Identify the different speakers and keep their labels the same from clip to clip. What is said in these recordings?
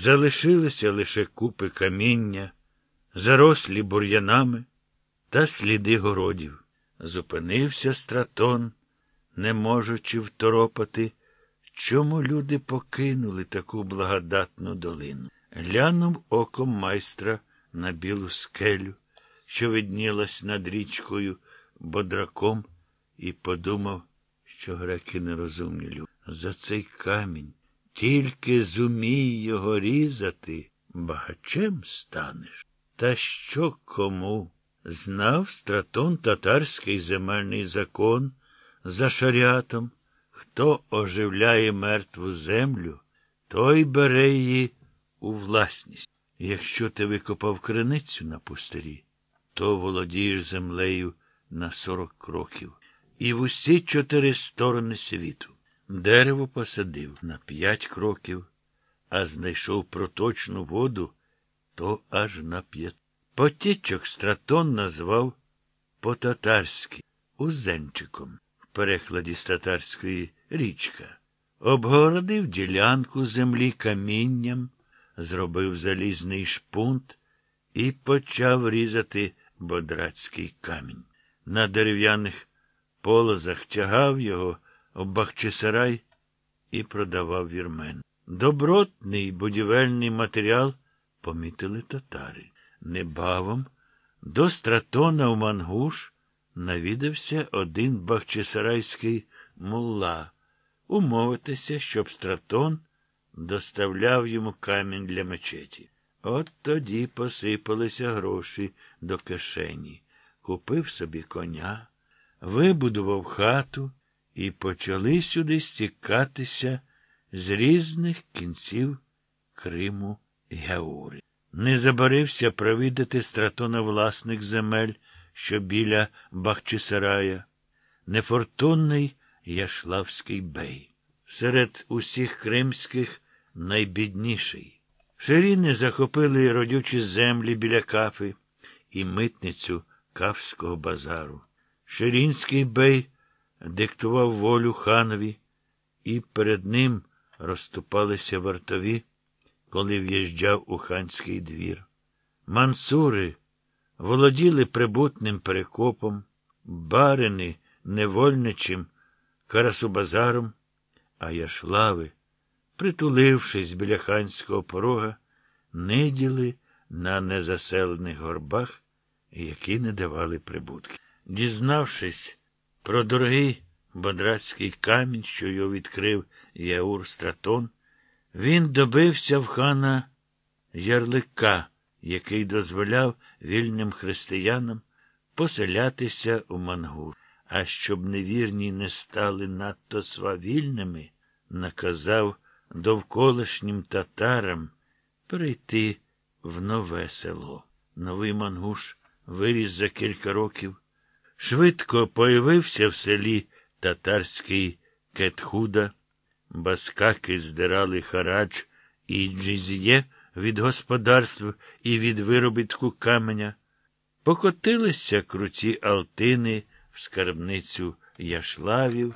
Speaker 1: Залишилися лише купи каміння, зарослі бур'янами та сліди городів. Зупинився стратон, не можучи второпати, чому люди покинули таку благодатну долину. Глянув оком майстра на білу скелю, що виднілась над річкою бодраком, і подумав, що греки нерозумні люди. За цей камінь тільки зумій його різати, багачем станеш. Та що кому? Знав стратон татарський земельний закон за шарятом, хто оживляє мертву землю, той бере її у власність. Якщо ти викопав криницю на пустирі, то володієш землею на сорок кроків і в усі чотири сторони світу. Дерево посадив на п'ять кроків, а знайшов проточну воду, то аж на п'ять. Потічок стратон назвав по-татарськи узенчиком, в перекладі з татарської річка. Обгородив ділянку землі камінням, зробив залізний шпунт і почав різати бодрацький камінь. На дерев'яних полозах тягав його Бахчисарай і продавав вірмен. Добротний будівельний матеріал помітили татари. Небавом до стратона в Мангуш навідався один бахчисарайський мулла умовитися, щоб стратон доставляв йому камінь для мечеті. От тоді посипалися гроші до кишені, купив собі коня, вибудував хату і почали сюди стікатися з різних кінців Криму і. Не забарився провідати стратона власних земель, що біля Бахчисарая, нефортунний Яшлавський бей. Серед усіх кримських найбідніший. Ширіни захопили родючі землі біля кафи і митницю Кафського базару. Ширінський бей диктував волю ханові, і перед ним розступалися вартові, коли в'їжджав у ханський двір. Мансури володіли прибутним перекопом, барини невольничим карасубазаром, а яшлави, притулившись біля ханського порога, ниділи на незаселених горбах, які не давали прибутки. Дізнавшись про дорогий бодрацький камінь, що його відкрив Яур Стратон, він добився в хана ярлика, який дозволяв вільним християнам поселятися у Мангур. А щоб невірні не стали надто свавільними, наказав довколишнім татарам перейти в нове село. Новий мангуш виріс за кілька років. Швидко появився в селі татарський кетхуда, баскаки здирали харач і джизіє від господарств і від виробітку каменя. Покотилися круті алтини в скарбницю яшлавів,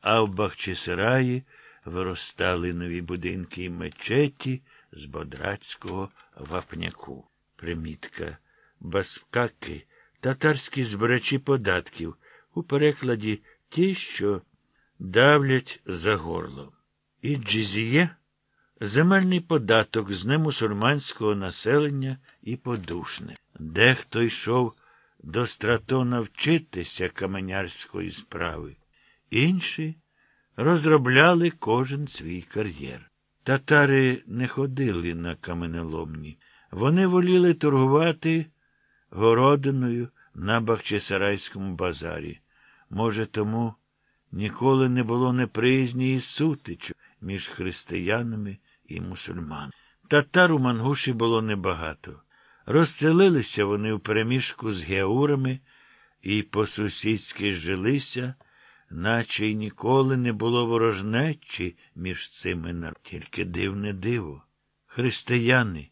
Speaker 1: а в Бахчисараї виростали нові будинки і мечеті з бодрацького вапняку. Примітка. Баскаки татарські збирачі податків, у перекладі ті, що давлять за горло. І джизіє земельний податок з немусульманського населення і подушне. Дехто йшов до стратона вчитися каменярської справи. Інші розробляли кожен свій кар'єр. Татари не ходили на каменеломні. Вони воліли торгувати городиною на Бахчисарайському базарі. Може, тому ніколи не було неприязні і сутичок між християнами і мусульманами. Татар у Мангуші було небагато. Розселилися вони в переміжку з геурами і по-сусідськи жилися, наче й ніколи не було ворожнечі між цими нар. Тільки дивне диво. Християни,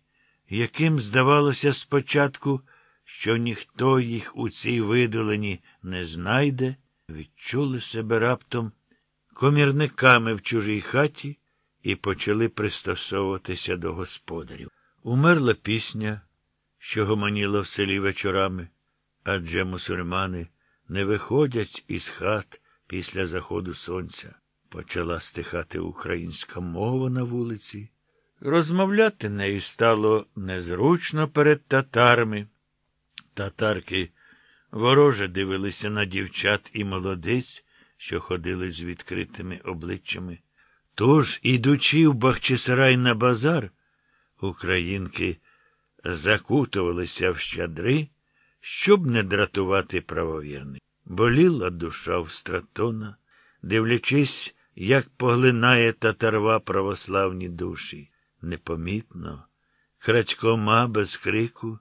Speaker 1: яким здавалося спочатку, що ніхто їх у цій видолині не знайде, відчули себе раптом комірниками в чужій хаті і почали пристосовуватися до господарів. Умерла пісня, що гомоніла в селі вечорами, адже мусульмани не виходять із хат після заходу сонця. Почала стихати українська мова на вулиці. Розмовляти нею стало незручно перед татарами. Татарки вороже дивилися на дівчат і молодиць, що ходили з відкритими обличчями. Тож, ідучи в Бахчисарай на базар, українки закутувалися в щадри, щоб не дратувати правовірних. Боліла душа в стратона, дивлячись, як поглинає татарва православні душі. Непомітно, крадькома без крику,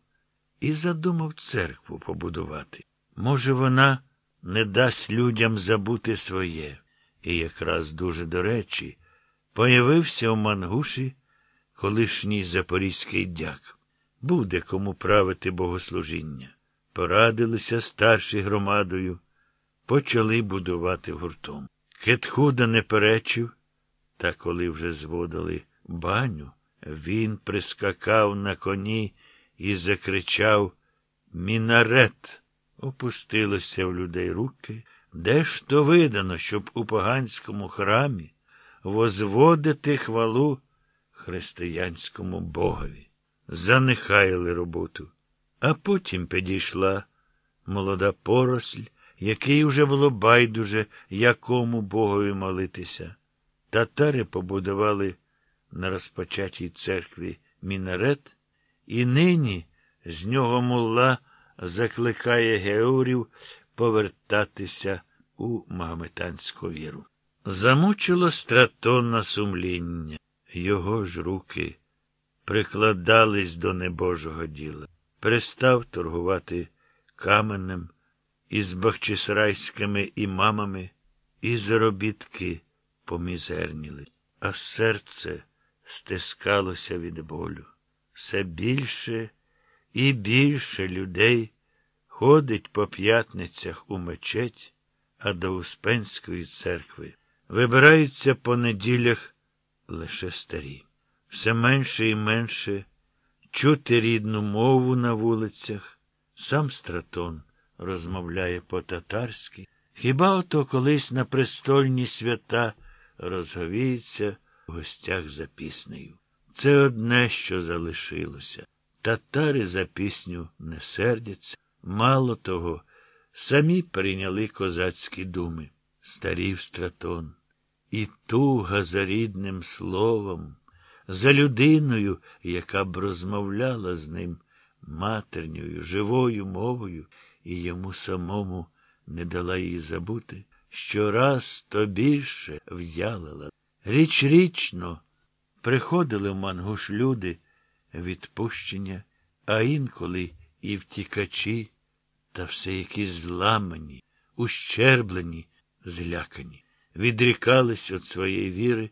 Speaker 1: і задумав церкву побудувати. Може, вона не дасть людям забути своє. І якраз дуже до речі, появився у Мангуші колишній запорізький дяк. Буде кому правити богослужіння. Порадилися старші громадою, почали будувати гуртом. Кетхуда не перечив, та коли вже зводили баню, він прискакав на коні і закричав Мінарет. Опустилося в людей руки. Де ж то видано, щоб у поганському храмі возводити хвалу християнському богові? Занехаяли роботу. А потім підійшла молода поросль, який уже було байдуже, якому богові молитися. Татари побудували на розпочатій церкві мінарет, і нині з нього мулла закликає георів повертатися у магометанську віру. Замучило стратонна сумління. Його ж руки прикладались до небожого діла. Перестав торгувати каменем із бахчисрайськими імамами, і заробітки помізерніли, а серце стискалося від болю. Все більше і більше людей ходить по п'ятницях у мечеть, а до Успенської церкви вибираються по неділях лише старі. Все менше і менше чути рідну мову на вулицях, сам стратон розмовляє по-татарськи. Хіба ото колись на престольні свята розговіється в гостях за піснею? Це одне, що залишилося. Татари за пісню не сердяться. Мало того, самі прийняли козацькі думи, старів стратон. І туга за рідним словом, за людиною, яка б розмовляла з ним матерньою, живою мовою, і йому самому не дала її забути, щораз то більше в'ялила. Річ річно приходили в Мангуш люди відпущення, а інколи і втікачі, та все якісь зламані, ущерблені, злякані, відрікались від своєї віри,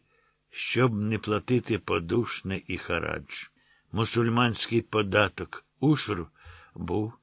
Speaker 1: щоб не платити подушне і харадж. Мусульманський податок ушру був